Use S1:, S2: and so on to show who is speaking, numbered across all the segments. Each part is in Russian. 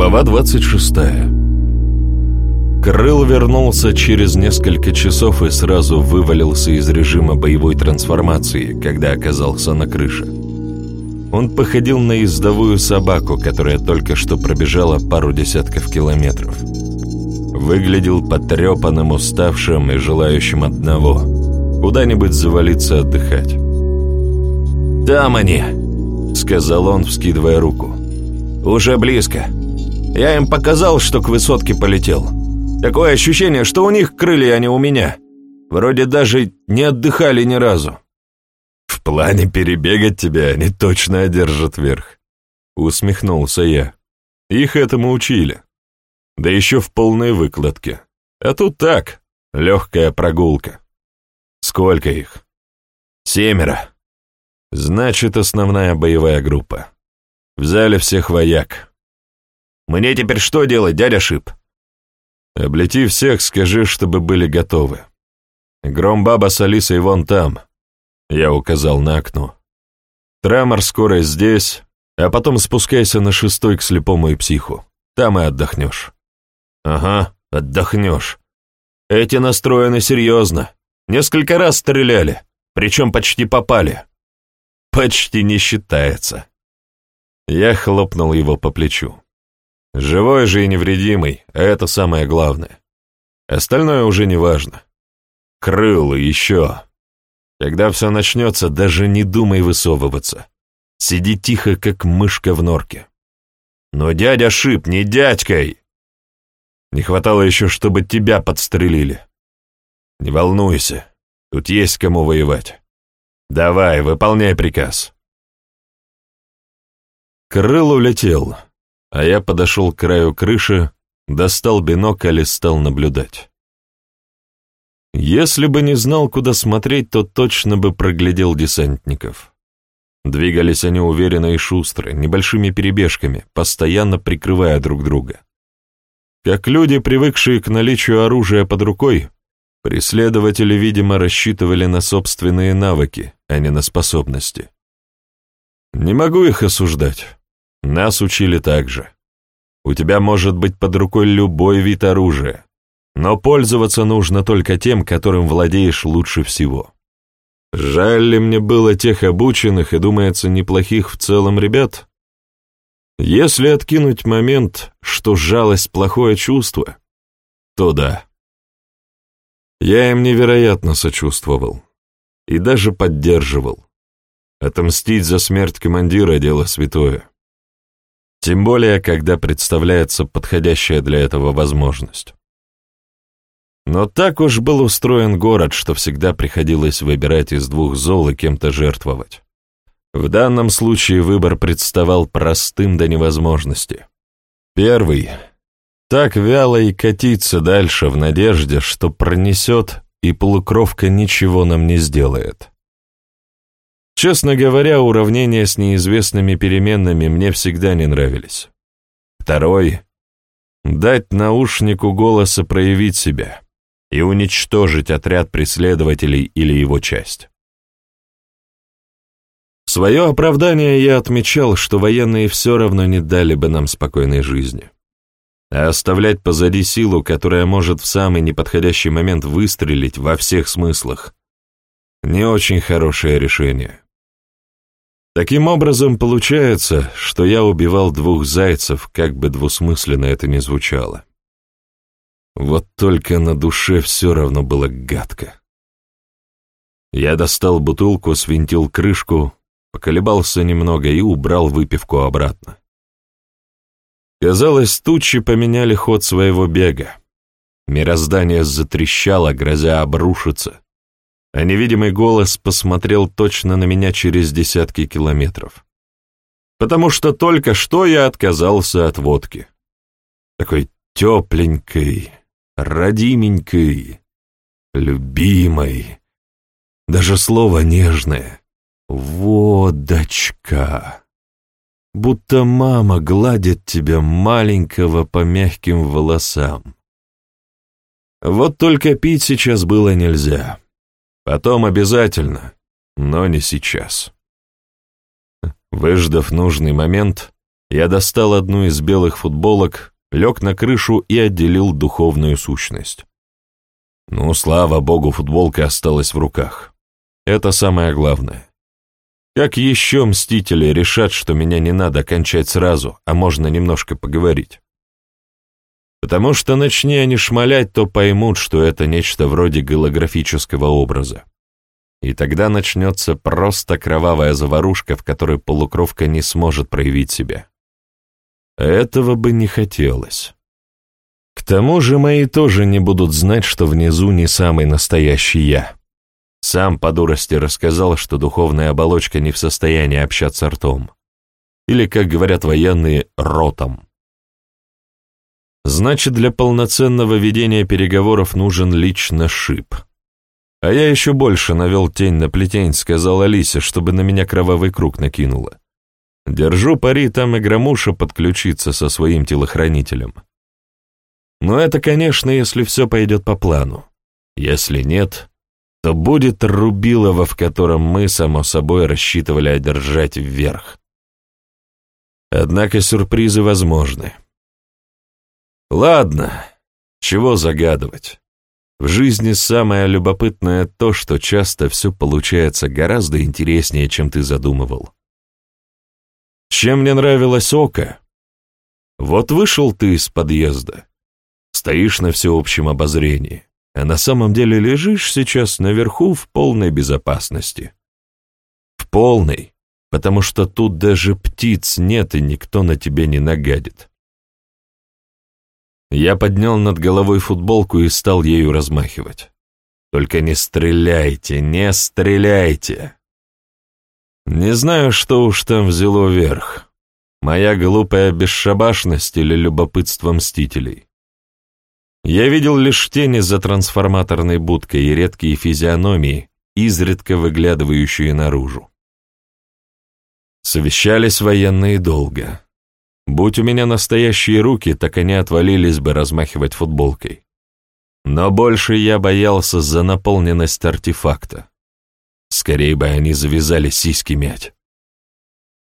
S1: Глава 26 Крыл вернулся через несколько часов и сразу вывалился из режима боевой трансформации, когда оказался на крыше. Он походил на ездовую собаку, которая только что пробежала пару десятков километров. Выглядел потрепанным, уставшим и желающим одного – куда-нибудь завалиться отдыхать. «Там они!» – сказал он, вскидывая руку. «Уже близко. Я им показал, что к высотке полетел. Такое ощущение, что у них крылья, а не у меня. Вроде даже не отдыхали ни разу». «В плане перебегать тебя они точно одержат верх», — усмехнулся я. «Их этому учили. Да еще в полной выкладке. А тут так, легкая прогулка. Сколько их?» «Семеро. Значит, основная боевая группа. Взяли всех вояк. Мне теперь что делать, дядя Шип?» «Облети всех, скажи, чтобы были готовы. Громбаба с Алисой вон там», — я указал на окно. «Тремор скоро здесь, а потом спускайся на шестой к слепому и психу. Там и отдохнешь». «Ага, отдохнешь. Эти настроены серьезно. Несколько раз стреляли, причем почти попали». «Почти не считается». Я хлопнул его по плечу. Живой же и невредимый, а это самое главное. Остальное уже не важно. Крыл и еще. Когда все начнется, даже не думай высовываться. Сиди тихо, как мышка в норке. Но дядя Шип, не дядькой! Не хватало еще, чтобы тебя подстрелили. Не волнуйся, тут есть кому воевать. Давай, выполняй приказ. Крыл улетел, а я подошел к краю крыши, достал бинокль и стал наблюдать. Если бы не знал, куда смотреть, то точно бы проглядел десантников. Двигались они уверенно и шустро, небольшими перебежками, постоянно прикрывая друг друга. Как люди, привыкшие к наличию оружия под рукой, преследователи, видимо, рассчитывали на собственные навыки, а не на способности. Не могу их осуждать. Нас учили так же. У тебя может быть под рукой любой вид оружия, но пользоваться нужно только тем, которым владеешь лучше всего. Жаль ли мне было тех обученных и, думается, неплохих в целом ребят? Если откинуть момент, что жалость — плохое чувство, то да. Я им невероятно сочувствовал и даже поддерживал. Отомстить за смерть командира — дело святое. Тем более, когда представляется подходящая для этого возможность. Но так уж был устроен город, что всегда приходилось выбирать из двух зол и кем-то жертвовать. В данном случае выбор представал простым до невозможности. Первый — так вяло и катиться дальше в надежде, что пронесет, и полукровка ничего нам не сделает. Честно говоря, уравнения с неизвестными переменными мне всегда не нравились. Второй — дать наушнику голоса проявить себя и уничтожить отряд преследователей или его часть. В свое оправдание я отмечал, что военные все равно не дали бы нам спокойной жизни. А оставлять позади силу, которая может в самый неподходящий момент выстрелить во всех смыслах, не очень хорошее решение. Таким образом, получается, что я убивал двух зайцев, как бы двусмысленно это ни звучало. Вот только на душе все равно было гадко. Я достал бутылку, свинтил крышку, поколебался немного и убрал выпивку обратно. Казалось, тучи поменяли ход своего бега. Мироздание затрещало, грозя обрушиться, а невидимый голос посмотрел точно на меня через десятки километров. Потому что только что я отказался от водки. Такой тепленькой, родименькой, любимой. Даже слово нежное. Водочка. Будто мама гладит тебя маленького по мягким волосам. Вот только пить сейчас было нельзя. Потом обязательно, но не сейчас. Выждав нужный момент, Я достал одну из белых футболок, лег на крышу и отделил духовную сущность. Ну, слава богу, футболка осталась в руках. Это самое главное. Как еще мстители решат, что меня не надо кончать сразу, а можно немножко поговорить? Потому что начни они шмалять, то поймут, что это нечто вроде голографического образа. И тогда начнется просто кровавая заварушка, в которой полукровка не сможет проявить себя. Этого бы не хотелось. К тому же мои тоже не будут знать, что внизу не самый настоящий я. Сам по дурости рассказал, что духовная оболочка не в состоянии общаться ртом. Или, как говорят военные, ротом. Значит, для полноценного ведения переговоров нужен лично шип. А я еще больше навел тень на плетень, сказал Алисе, чтобы на меня кровавый круг накинула. Держу пари, там и Громуша подключится со своим телохранителем. Но это, конечно, если все пойдет по плану. Если нет, то будет Рубилово, в котором мы, само собой, рассчитывали одержать вверх. Однако сюрпризы возможны. Ладно, чего загадывать. В жизни самое любопытное то, что часто все получается гораздо интереснее, чем ты задумывал. Чем мне нравилось око? Вот вышел ты из подъезда, стоишь на всеобщем обозрении, а на самом деле лежишь сейчас наверху в полной безопасности. В полной, потому что тут даже птиц нет и никто на тебе не нагадит. Я поднял над головой футболку и стал ею размахивать. Только не стреляйте, не стреляйте. Не знаю, что уж там взяло верх. Моя глупая бесшабашность или любопытство мстителей. Я видел лишь тени за трансформаторной будкой и редкие физиономии, изредка выглядывающие наружу. Совещались военные долго. Будь у меня настоящие руки, так они отвалились бы размахивать футболкой. Но больше я боялся за наполненность артефакта. Скорее бы они завязали сиськи мять.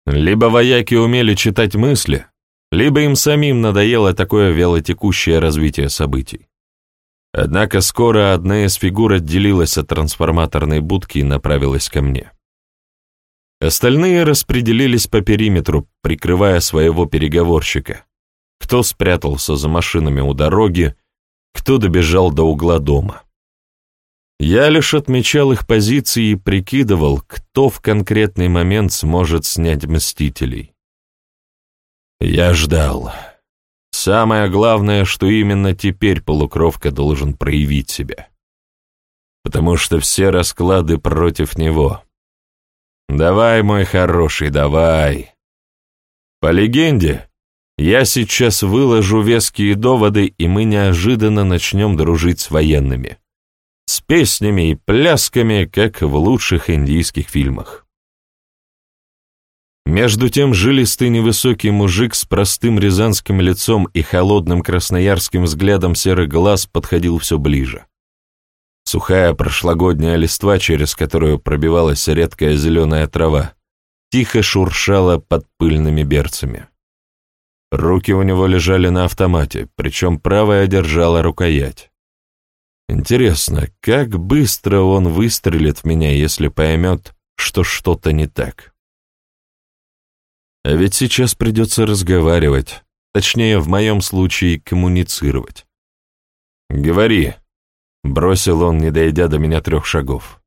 S1: Либо вояки умели читать мысли, либо им самим надоело такое вялотекущее развитие событий. Однако скоро одна из фигур отделилась от трансформаторной будки и направилась ко мне. Остальные распределились по периметру, прикрывая своего переговорщика. Кто спрятался за машинами у дороги, кто добежал до угла дома. Я лишь отмечал их позиции и прикидывал, кто в конкретный момент сможет снять Мстителей. Я ждал. Самое главное, что именно теперь полукровка должен проявить себя. Потому что все расклады против него. Давай, мой хороший, давай. По легенде, я сейчас выложу веские доводы, и мы неожиданно начнем дружить с военными с песнями и плясками, как в лучших индийских фильмах. Между тем жилистый невысокий мужик с простым рязанским лицом и холодным красноярским взглядом серых глаз подходил все ближе. Сухая прошлогодняя листва, через которую пробивалась редкая зеленая трава, тихо шуршала под пыльными берцами. Руки у него лежали на автомате, причем правая держала рукоять. Интересно, как быстро он выстрелит в меня, если поймет, что что-то не так? А ведь сейчас придется разговаривать, точнее, в моем случае, коммуницировать. «Говори», — бросил он, не дойдя до меня трех шагов.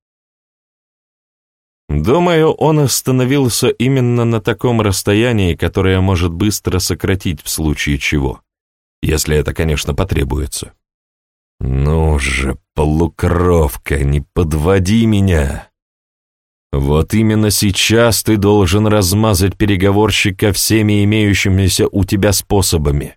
S1: Думаю, он остановился именно на таком расстоянии, которое может быстро сократить в случае чего, если это, конечно, потребуется. «Ну же, полукровка, не подводи меня!» «Вот именно сейчас ты должен размазать переговорщика всеми имеющимися у тебя способами,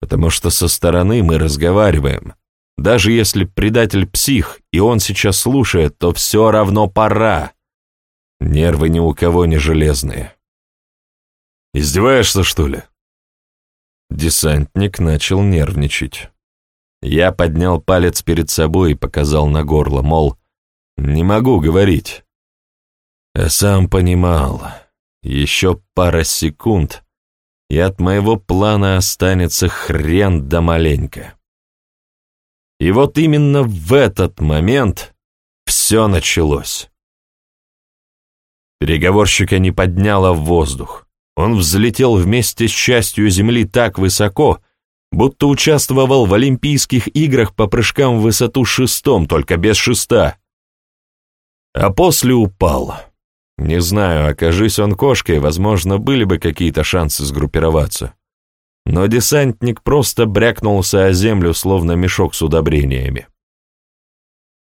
S1: потому что со стороны мы разговариваем. Даже если предатель псих, и он сейчас слушает, то все равно пора. Нервы ни у кого не железные». «Издеваешься, что ли?» Десантник начал нервничать. Я поднял палец перед собой и показал на горло, мол, не могу говорить. Я сам понимал, еще пара секунд, и от моего плана останется хрен да маленько. И вот именно в этот момент все началось. Переговорщика не подняло в воздух. Он взлетел вместе с частью земли так высоко, будто участвовал в Олимпийских играх по прыжкам в высоту шестом, только без шеста. А после упал. Не знаю, окажись он кошкой, возможно, были бы какие-то шансы сгруппироваться. Но десантник просто брякнулся о землю, словно мешок с удобрениями.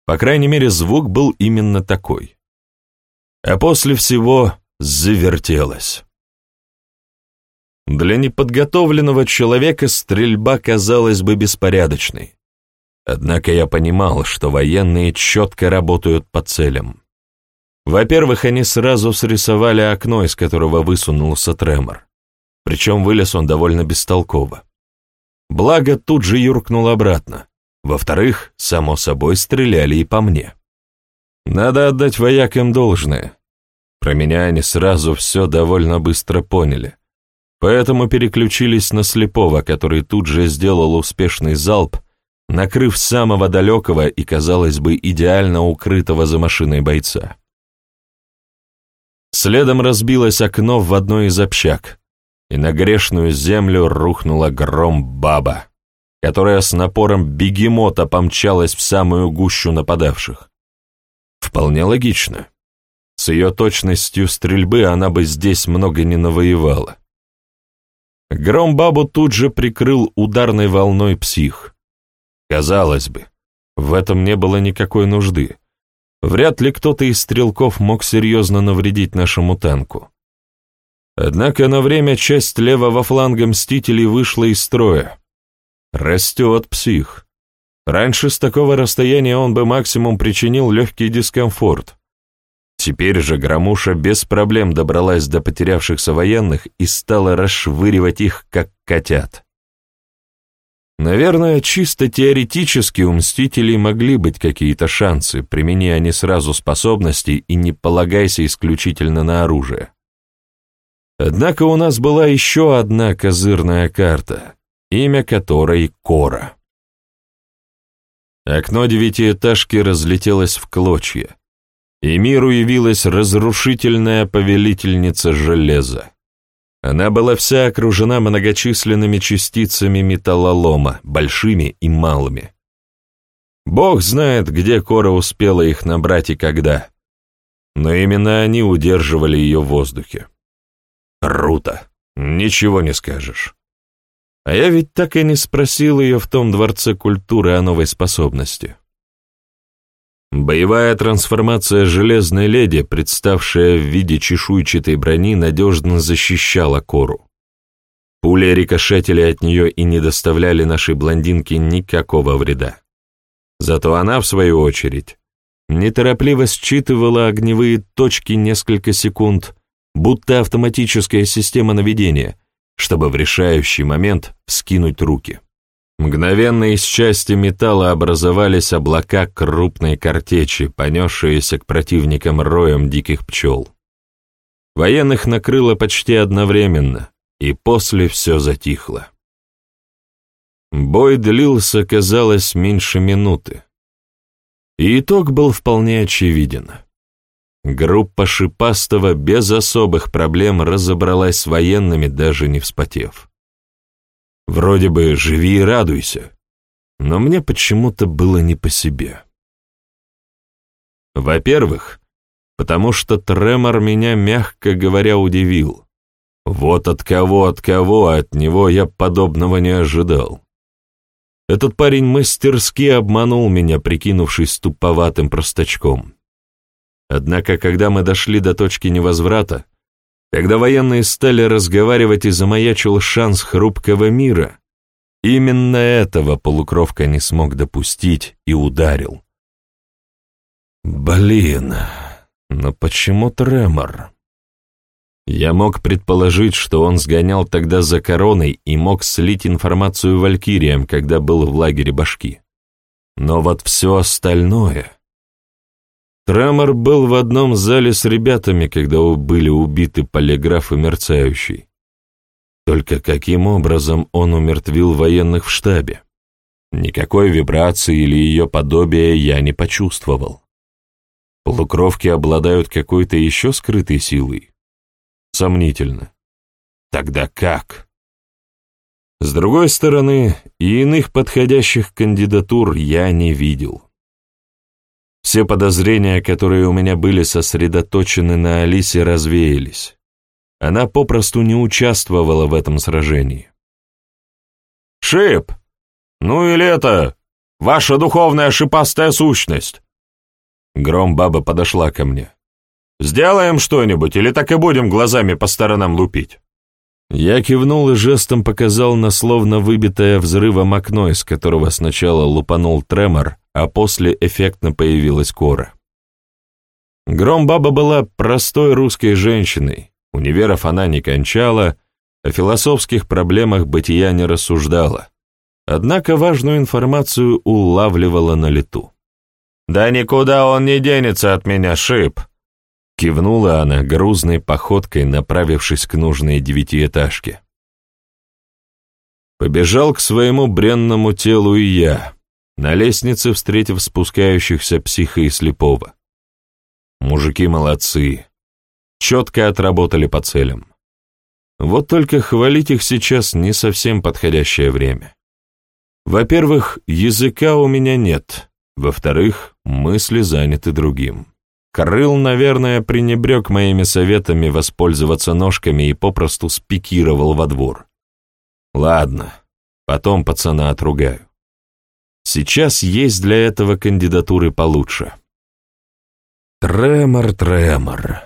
S1: По крайней мере, звук был именно такой. А после всего завертелось. Для неподготовленного человека стрельба казалась бы беспорядочной. Однако я понимал, что военные четко работают по целям. Во-первых, они сразу срисовали окно, из которого высунулся тремор. Причем вылез он довольно бестолково. Благо, тут же юркнул обратно. Во-вторых, само собой, стреляли и по мне. Надо отдать воякам должное. Про меня они сразу все довольно быстро поняли. Поэтому переключились на слепого, который тут же сделал успешный залп, накрыв самого далекого и, казалось бы, идеально укрытого за машиной бойца. Следом разбилось окно в одной из общак, и на грешную землю рухнула гром баба, которая с напором бегемота помчалась в самую гущу нападавших. Вполне логично. С ее точностью стрельбы она бы здесь много не навоевала. Гром бабу тут же прикрыл ударной волной псих. Казалось бы, в этом не было никакой нужды. Вряд ли кто-то из стрелков мог серьезно навредить нашему танку. Однако на время часть левого фланга Мстителей вышла из строя. Растет псих. Раньше с такого расстояния он бы максимум причинил легкий дискомфорт. Теперь же Громуша без проблем добралась до потерявшихся военных и стала расшвыривать их, как котят. Наверное, чисто теоретически у Мстителей могли быть какие-то шансы, примени они сразу способности и не полагайся исключительно на оружие. Однако у нас была еще одна козырная карта, имя которой Кора. Окно девятиэтажки разлетелось в клочья, и миру явилась разрушительная повелительница железа. Она была вся окружена многочисленными частицами металлолома, большими и малыми. Бог знает, где Кора успела их набрать и когда, но именно они удерживали ее в воздухе. Рута, ничего не скажешь. А я ведь так и не спросил ее в том дворце культуры о новой способности. Боевая трансформация Железной Леди, представшая в виде чешуйчатой брони, надежно защищала Кору. Пули рикошетили от нее и не доставляли нашей блондинке никакого вреда. Зато она, в свою очередь, неторопливо считывала огневые точки несколько секунд, будто автоматическая система наведения, чтобы в решающий момент вскинуть руки. Мгновенно из части металла образовались облака крупной картечи, понесшиеся к противникам роем диких пчел. Военных накрыло почти одновременно, и после все затихло. Бой длился, казалось, меньше минуты. И итог был вполне очевиден. Группа Шипастова без особых проблем разобралась с военными, даже не вспотев. Вроде бы живи и радуйся, но мне почему-то было не по себе. Во-первых, потому что тремор меня, мягко говоря, удивил. Вот от кого, от кого, от него я подобного не ожидал. Этот парень мастерски обманул меня, прикинувшись туповатым простачком. Однако, когда мы дошли до точки невозврата, когда военные стали разговаривать и замаячил шанс хрупкого мира, именно этого полукровка не смог допустить и ударил. Блин, но почему Тремор? Я мог предположить, что он сгонял тогда за короной и мог слить информацию валькириям, когда был в лагере башки. Но вот все остальное... Тремор был в одном зале с ребятами, когда были убиты полиграф и мерцающий. Только каким образом он умертвил военных в штабе? Никакой вибрации или ее подобия я не почувствовал. Полукровки обладают какой-то еще скрытой силой? Сомнительно. Тогда как? С другой стороны, и иных подходящих кандидатур я не видел. Все подозрения, которые у меня были сосредоточены на Алисе, развеялись. Она попросту не участвовала в этом сражении. «Шип! Ну или это, ваша духовная шипастая сущность!» Гром-баба подошла ко мне. «Сделаем что-нибудь, или так и будем глазами по сторонам лупить?» Я кивнул и жестом показал на словно выбитое взрывом окно, из которого сначала лупанул тремор, а после эффектно появилась кора. Гром-баба была простой русской женщиной, Универов она не кончала, о философских проблемах бытия не рассуждала, однако важную информацию улавливала на лету. «Да никуда он не денется от меня, шип!» Кивнула она грузной походкой, направившись к нужной девятиэтажке. Побежал к своему бренному телу и я, на лестнице встретив спускающихся психа и слепого. Мужики молодцы, четко отработали по целям. Вот только хвалить их сейчас не совсем подходящее время. Во-первых, языка у меня нет, во-вторых, мысли заняты другим. Крыл, наверное, пренебрег моими советами воспользоваться ножками и попросту спикировал во двор. Ладно, потом пацана отругаю. Сейчас есть для этого кандидатуры получше. Тремор, тремор.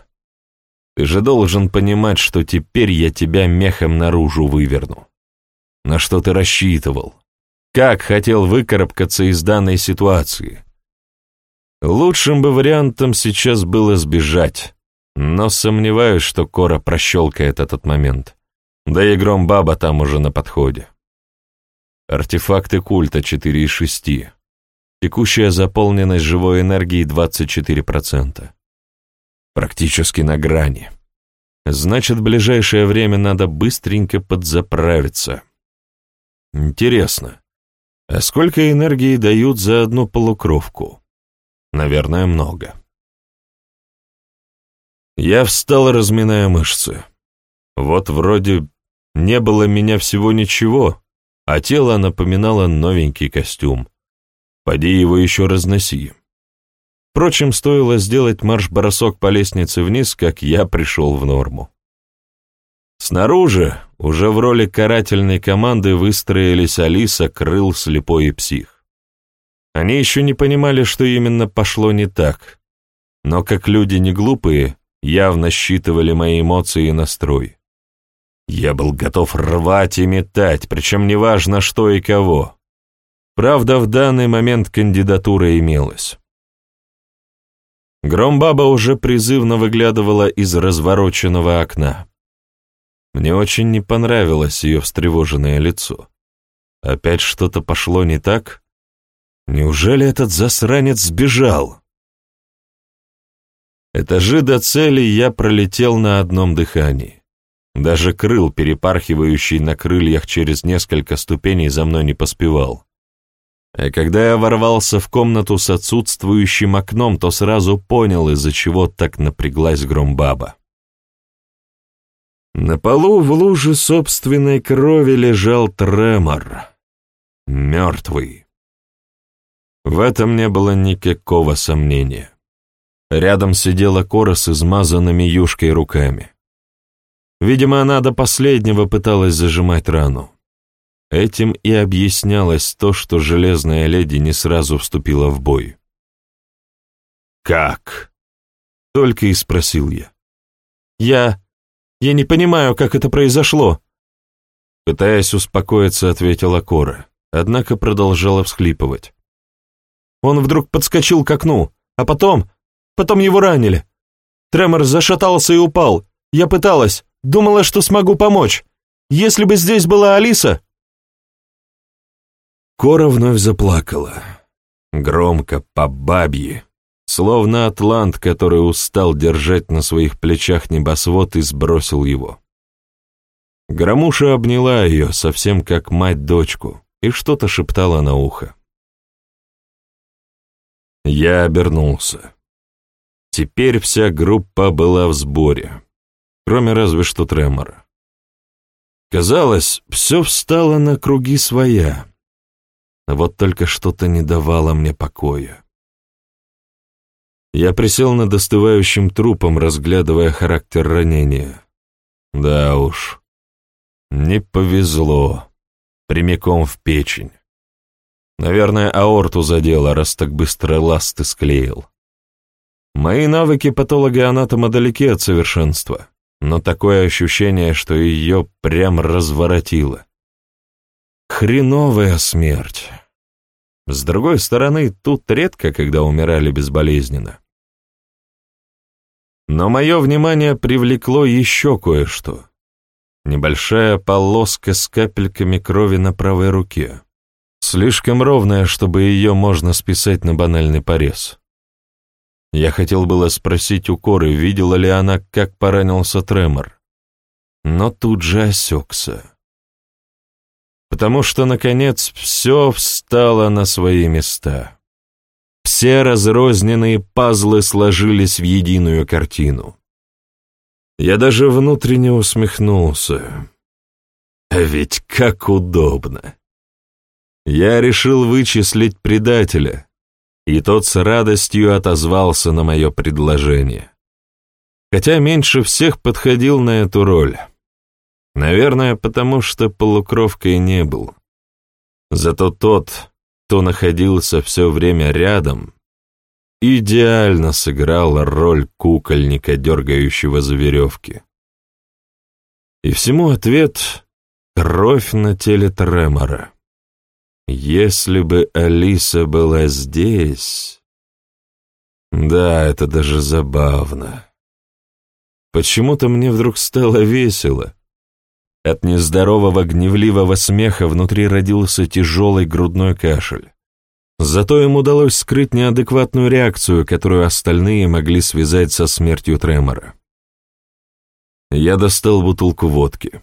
S1: Ты же должен понимать, что теперь я тебя мехом наружу выверну. На что ты рассчитывал? Как хотел выкарабкаться из данной ситуации? Лучшим бы вариантом сейчас было сбежать, но сомневаюсь, что Кора прощелкает этот момент. Да и гром баба там уже на подходе. Артефакты культа 4 из 6. Текущая заполненность живой энергии 24% практически на грани. Значит, в ближайшее время надо быстренько подзаправиться. Интересно, а сколько энергии дают за одну полукровку? Наверное, много. Я встал, разминая мышцы. Вот вроде не было меня всего ничего, а тело напоминало новенький костюм. Поди его еще разноси. Впрочем, стоило сделать марш-бросок по лестнице вниз, как я пришел в норму. Снаружи, уже в роли карательной команды, выстроились Алиса, Крыл, Слепой и Псих. Они еще не понимали, что именно пошло не так, но как люди не глупые, явно считывали мои эмоции и настрой. Я был готов рвать и метать, причем неважно что и кого. Правда, в данный момент кандидатура имелась. Громбаба уже призывно выглядывала из развороченного окна. Мне очень не понравилось ее встревоженное лицо. Опять что-то пошло не так? Неужели этот засранец сбежал? Этажи до цели я пролетел на одном дыхании. Даже крыл, перепархивающий на крыльях через несколько ступеней, за мной не поспевал. А когда я ворвался в комнату с отсутствующим окном, то сразу понял, из-за чего так напряглась громбаба. На полу в луже собственной крови лежал тремор. Мертвый. В этом не было никакого сомнения. Рядом сидела Кора с измазанными юшкой руками. Видимо, она до последнего пыталась зажимать рану. Этим и объяснялось то, что железная леди не сразу вступила в бой. «Как?» — только и спросил я. «Я... я не понимаю, как это произошло». Пытаясь успокоиться, ответила Кора, однако продолжала всхлипывать. Он вдруг подскочил к окну, а потом... потом его ранили. Тремор зашатался и упал. Я пыталась, думала, что смогу помочь. Если бы здесь была Алиса, Кора вновь заплакала. Громко, по бабье, словно атлант, который устал держать на своих плечах небосвод и сбросил его. Громуша обняла ее, совсем как мать-дочку, и что-то шептала на ухо. Я обернулся. Теперь вся группа была в сборе, кроме разве что Тремора. Казалось, все встало на круги своя. Вот только что-то не давало мне покоя. Я присел над остывающим трупом, разглядывая характер ранения. Да уж, не повезло. Прямиком в печень. Наверное, аорту задело, раз так быстро ласты склеил. Мои навыки патолога-анатома далеки от совершенства, но такое ощущение, что ее прям разворотило. Хреновая смерть. С другой стороны, тут редко, когда умирали безболезненно. Но мое внимание привлекло еще кое-что. Небольшая полоска с капельками крови на правой руке. Слишком ровная, чтобы ее можно списать на банальный порез. Я хотел было спросить у Коры, видела ли она, как поранился Тремор, но тут же осекся. Потому что, наконец, все встало на свои места. Все разрозненные пазлы сложились в единую картину. Я даже внутренне усмехнулся. А ведь как удобно. Я решил вычислить предателя, и тот с радостью отозвался на мое предложение. Хотя меньше всех подходил на эту роль. Наверное, потому что полукровкой не был. Зато тот, кто находился все время рядом, идеально сыграл роль кукольника, дергающего за веревки. И всему ответ — кровь на теле Тремора. Если бы Алиса была здесь... Да, это даже забавно. Почему-то мне вдруг стало весело. От нездорового гневливого смеха внутри родился тяжелый грудной кашель. Зато им удалось скрыть неадекватную реакцию, которую остальные могли связать со смертью Тремора. Я достал бутылку водки.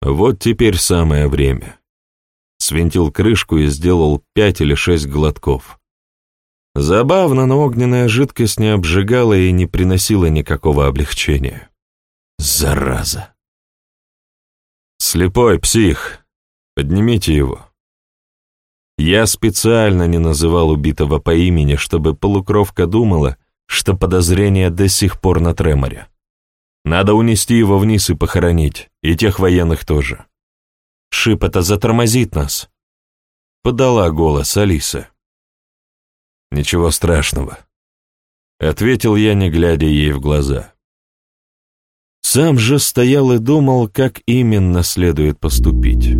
S1: Вот теперь самое время. Свинтил крышку и сделал пять или шесть глотков. Забавно, но огненная жидкость не обжигала и не приносила никакого облегчения. Зараза! «Слепой псих! Поднимите его!» Я специально не называл убитого по имени, чтобы полукровка думала, что подозрение до сих пор на Треморе. Надо унести его вниз и похоронить, и тех военных тоже. Шип это затормозит нас. Подала голос Алиса. Ничего страшного. Ответил я, не глядя ей в глаза. Сам же стоял и думал, как именно следует поступить.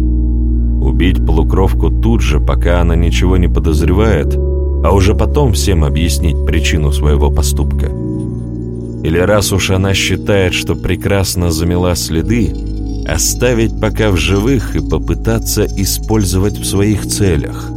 S1: Убить полукровку тут же, пока она ничего не подозревает, а уже потом всем объяснить причину своего поступка. Или раз уж она считает, что прекрасно замела следы, оставить пока в живых и попытаться использовать в своих целях.